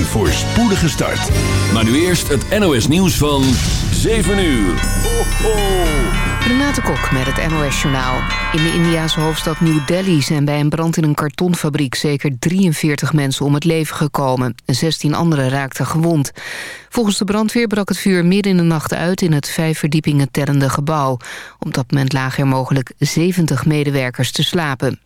Een voorspoedige start. Maar nu eerst het NOS nieuws van 7 uur. Ho, ho. Renate Kok met het NOS Journaal. In de Indiase hoofdstad New Delhi zijn bij een brand in een kartonfabriek... zeker 43 mensen om het leven gekomen. 16 anderen raakten gewond. Volgens de brandweer brak het vuur midden in de nacht uit... in het vijf verdiepingen tellende gebouw. Op dat moment lagen er mogelijk 70 medewerkers te slapen.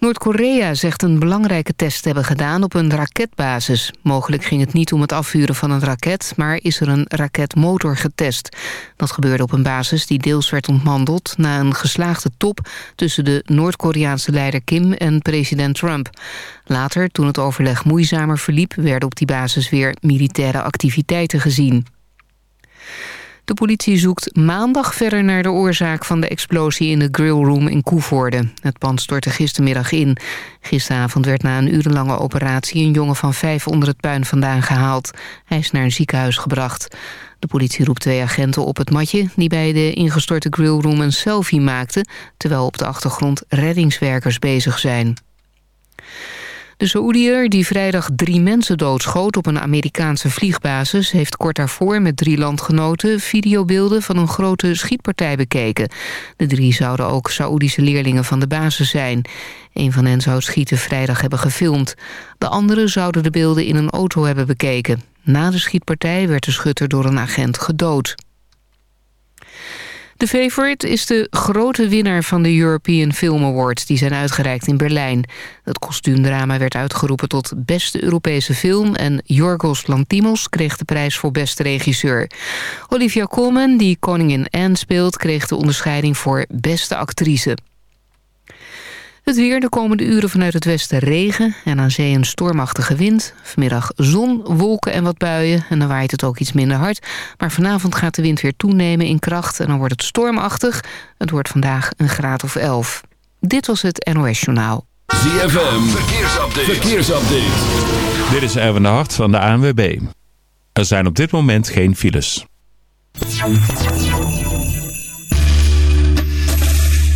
Noord-Korea zegt een belangrijke test te hebben gedaan op een raketbasis. Mogelijk ging het niet om het afvuren van een raket... maar is er een raketmotor getest. Dat gebeurde op een basis die deels werd ontmanteld... na een geslaagde top tussen de Noord-Koreaanse leider Kim en president Trump. Later, toen het overleg moeizamer verliep... werden op die basis weer militaire activiteiten gezien. De politie zoekt maandag verder naar de oorzaak van de explosie in de grillroom in Koevoorde. Het pand stortte gistermiddag in. Gisteravond werd na een urenlange operatie een jongen van vijf onder het puin vandaan gehaald. Hij is naar een ziekenhuis gebracht. De politie roept twee agenten op het matje die bij de ingestorte grillroom een selfie maakten, terwijl op de achtergrond reddingswerkers bezig zijn. De Saoediër die vrijdag drie mensen doodschoot op een Amerikaanse vliegbasis... heeft kort daarvoor met drie landgenoten videobeelden van een grote schietpartij bekeken. De drie zouden ook Saoedische leerlingen van de basis zijn. Een van hen zou schieten vrijdag hebben gefilmd. De anderen zouden de beelden in een auto hebben bekeken. Na de schietpartij werd de schutter door een agent gedood. De Favorite is de grote winnaar van de European Film Awards... die zijn uitgereikt in Berlijn. Het kostuumdrama werd uitgeroepen tot beste Europese film... en Yorgos Lantimos kreeg de prijs voor beste regisseur. Olivia Colman, die koningin Anne speelt... kreeg de onderscheiding voor beste actrice. Het weer de komende uren vanuit het westen regen en aan zee een stormachtige wind. Vanmiddag zon, wolken en wat buien en dan waait het ook iets minder hard. Maar vanavond gaat de wind weer toenemen in kracht en dan wordt het stormachtig. Het wordt vandaag een graad of 11. Dit was het NOS Journaal. ZFM, verkeersupdate. verkeersupdate. Dit is Erwin de Hart van de ANWB. Er zijn op dit moment geen files.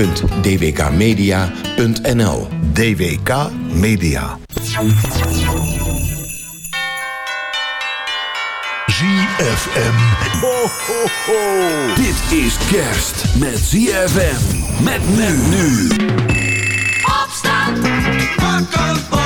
www.dwkmedia.nl DWK Media. ZFM. Ho, ho, ho. Dit is kerst met ZFM. Met men nu. Opstand. Wakker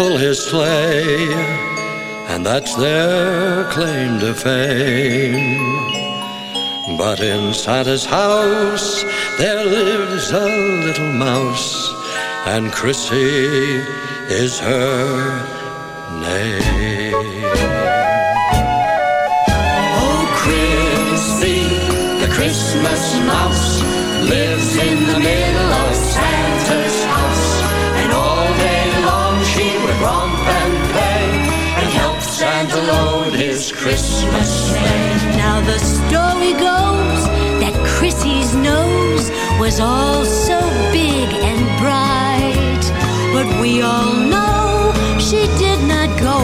pull his sleigh, and that's their claim to fame. But in Santa's house there lives a little mouse, and Chrissy is her name. Oh, Christmas mouse, Christmas sleigh. Now the story goes that Chrissy's nose was all so big and bright. But we all know she did not go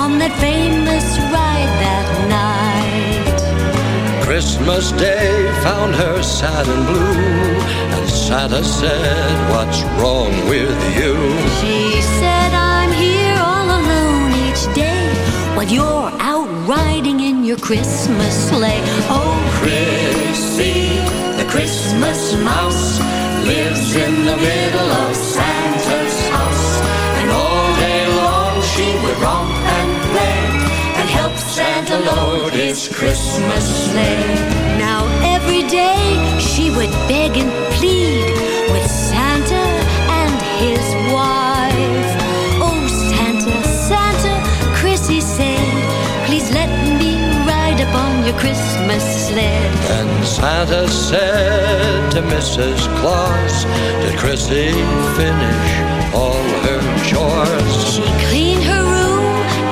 on that famous ride that night. Christmas Day found her sad and blue, and Santa said, What's wrong with you? She said, I'm here all alone each day while you're out riding in your Christmas sleigh. Oh, Chrissy, the Christmas mouse, lives in the middle of Santa's house. And all day long she would romp and play and help Santa load his Christmas sleigh. Now every day she would beg and plead Christmas sled. And Santa said to Mrs. Claus, Did Chrissy finish all her chores? She cleaned her room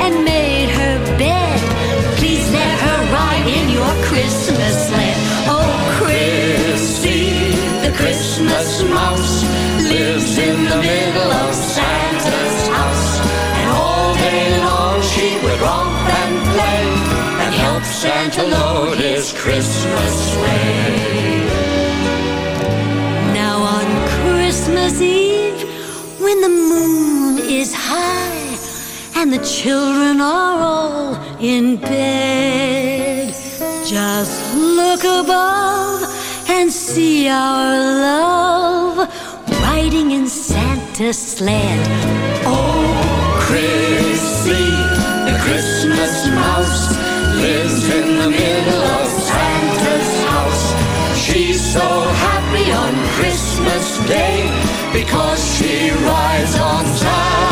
and made her bed. Please let her ride in your Christmas sled. Oh, Chrissy, the Christmas mouse, lives in the middle of Santa's house. And all day long she would romp and play help Santa load his Christmas sleigh. Now on Christmas Eve, when the moon is high and the children are all in bed, just look above and see our love riding in Santa's sled. Oh, Chrissy, the Christmas mouse, lives in the middle of Santa's house. She's so happy on Christmas Day because she rides on Santa's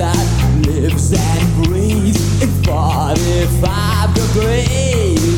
desert lives and breathes in 45 degrees.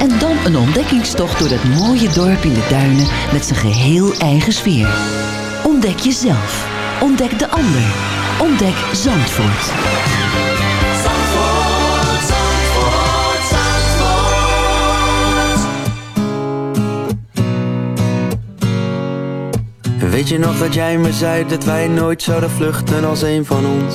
En dan een ontdekkingstocht door dat mooie dorp in de duinen met zijn geheel eigen sfeer. Ontdek jezelf. Ontdek de ander. Ontdek Zandvoort. Zandvoort, Zandvoort, Zandvoort. Weet je nog dat jij me zei dat wij nooit zouden vluchten als een van ons?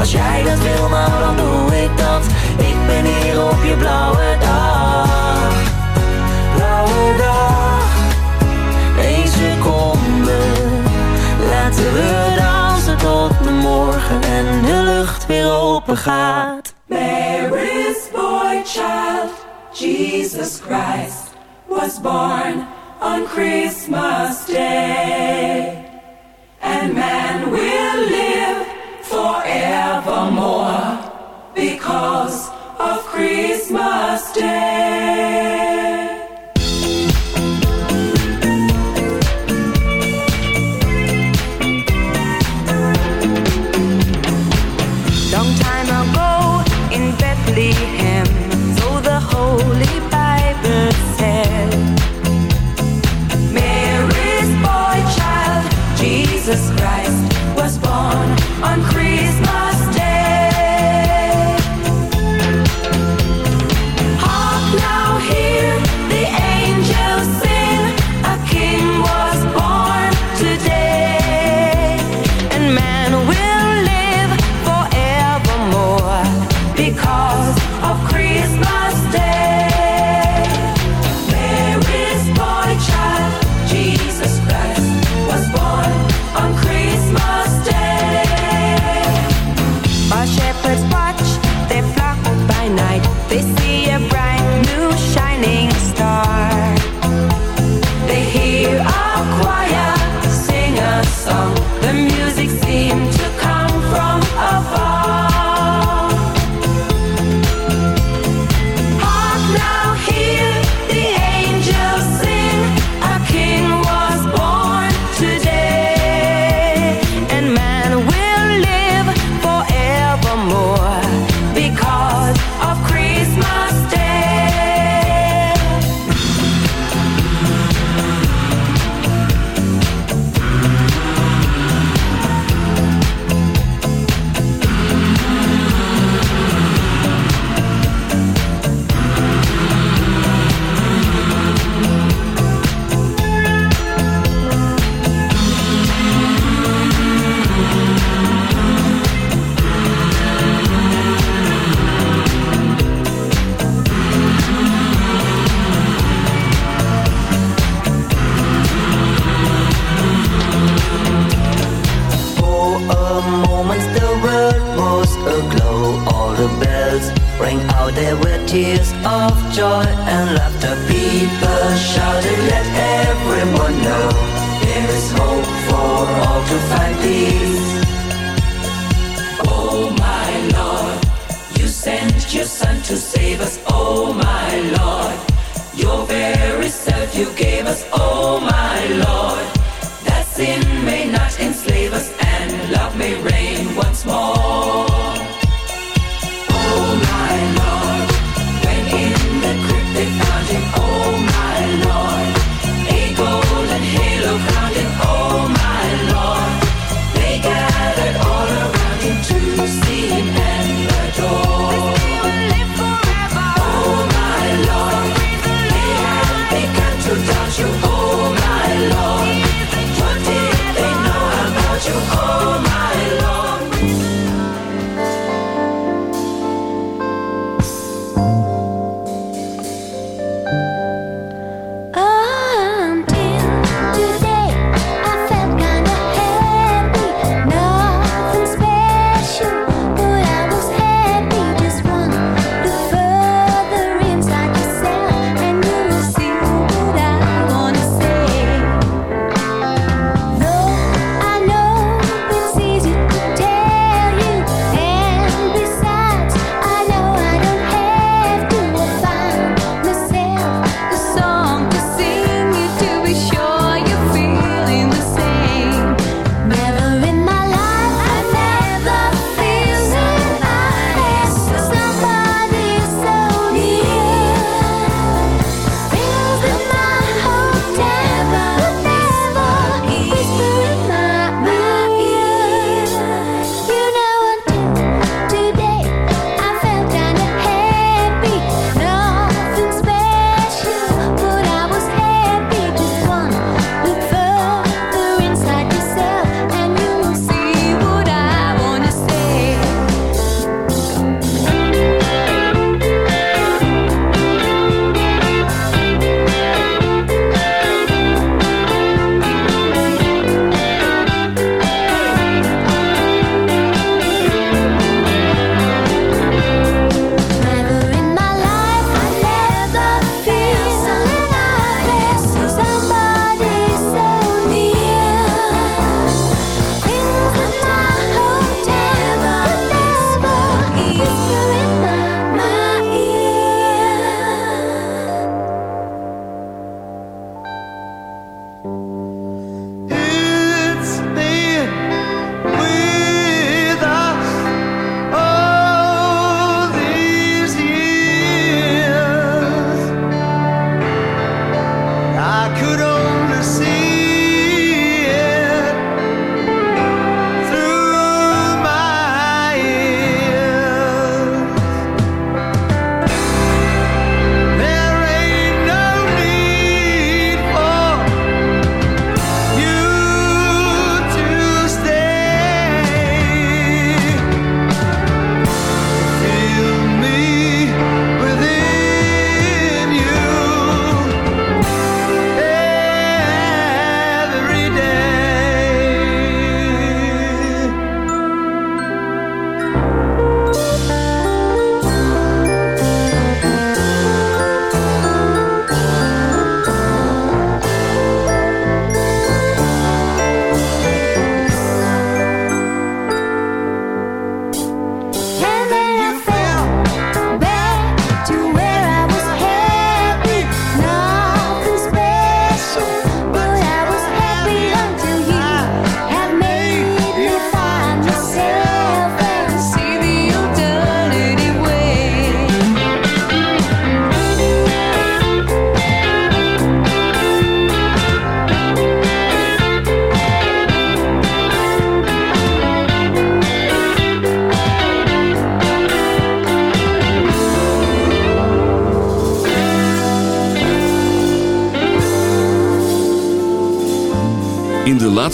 Als jij dat wil, nou dan doe ik dat. Ik ben hier op je blauwe dag. Blauwe dag. Eén seconde. Laten we dansen tot de morgen En de lucht weer open gaat. Mary's boy child Jesus Christ was born on Christmas Day. And man will live forevermore because of Christmas Day.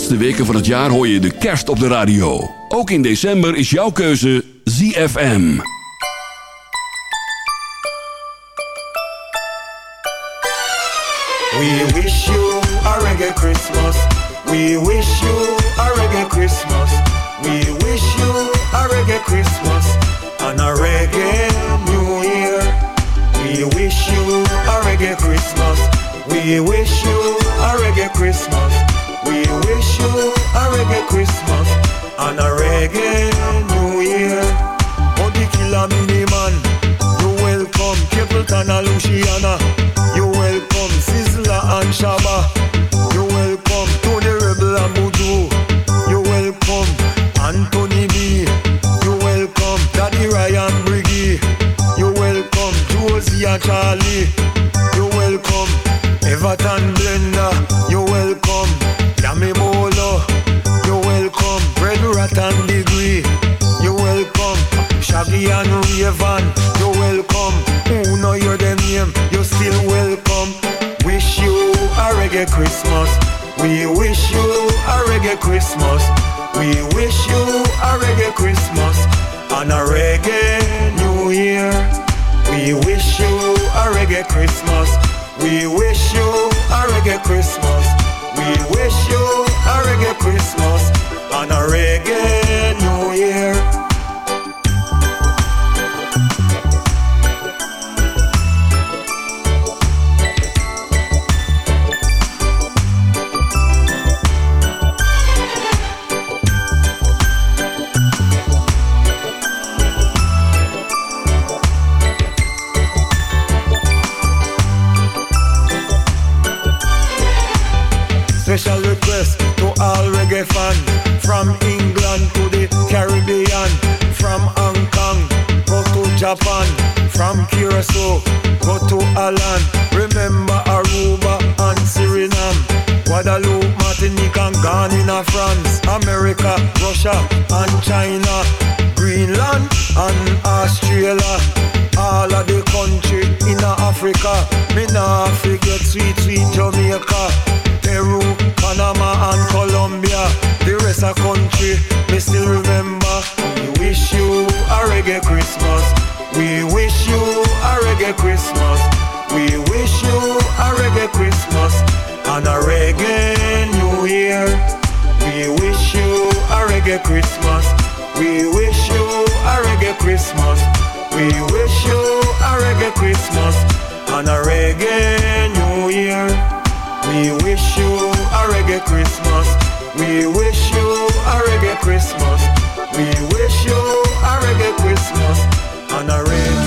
Laatste weken van het jaar hoor je de kerst op de radio. Ook in december is jouw keuze ZFM. We wish you a reggae Christmas. We wish you a reggae Christmas. We wish you a reggae Christmas and a reggae New Year. We wish you a reggae Christmas. We wish Guadeloupe, Martinique and Ghana, France America, Russia and China Greenland and Australia. All of the country in Africa. Me nah forget sweet, sweet Jamaica Peru, Panama and Colombia. The rest of the country, me still remember. We wish you a reggae Christmas. We wish you a reggae Christmas. We wish you a reggae Christmas And a reggae New Year We wish you a reggae Christmas We wish you a reggae Christmas We wish you a reggae Christmas And a reggae New Year we wish you a reggae Christmas. We wish you a reggae Christmas. We wish you a reggae Christmas and a reggae.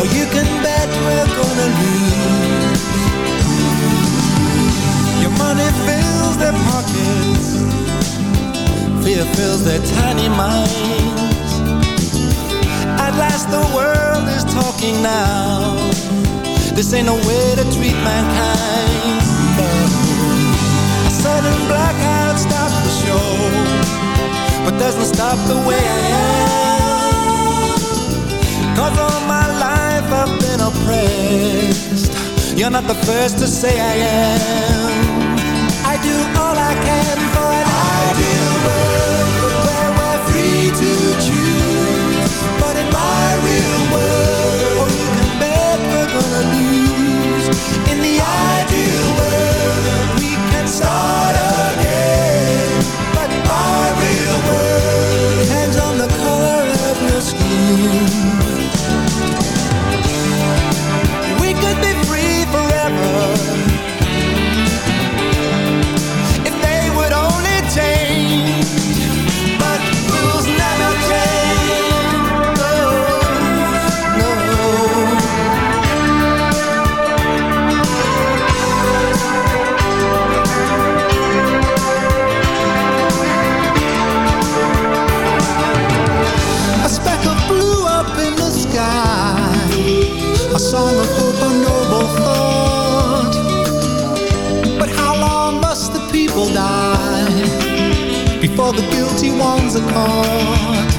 oh, you can bet we're gonna lose. Your money fills their pockets, fear fills their tiny minds. At last, the world is talking now. This ain't no way to treat mankind. A sudden blackout stops the show, but doesn't stop the way I am. Cause all my You're not the first to say I am. before the guilty ones are caught?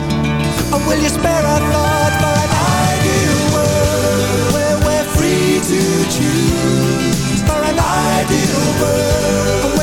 And will you spare a thought for an ideal world where we're free to choose? For an ideal world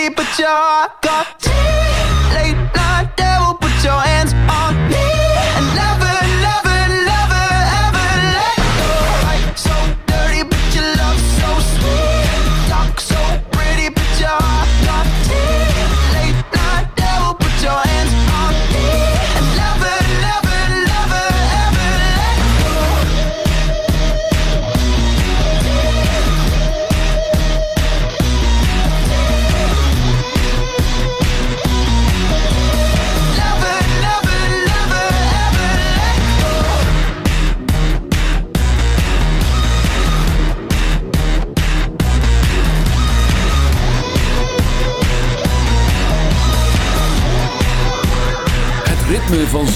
Pretty, but your heart got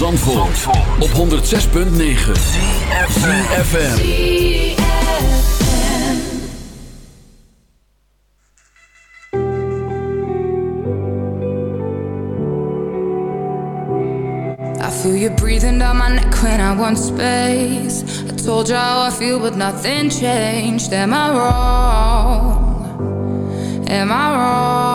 Zandvoort, op 106.9 ZFM. I feel you breathing down my neck when I want space. I told you how I feel, but nothing changed. Am I wrong? Am I wrong?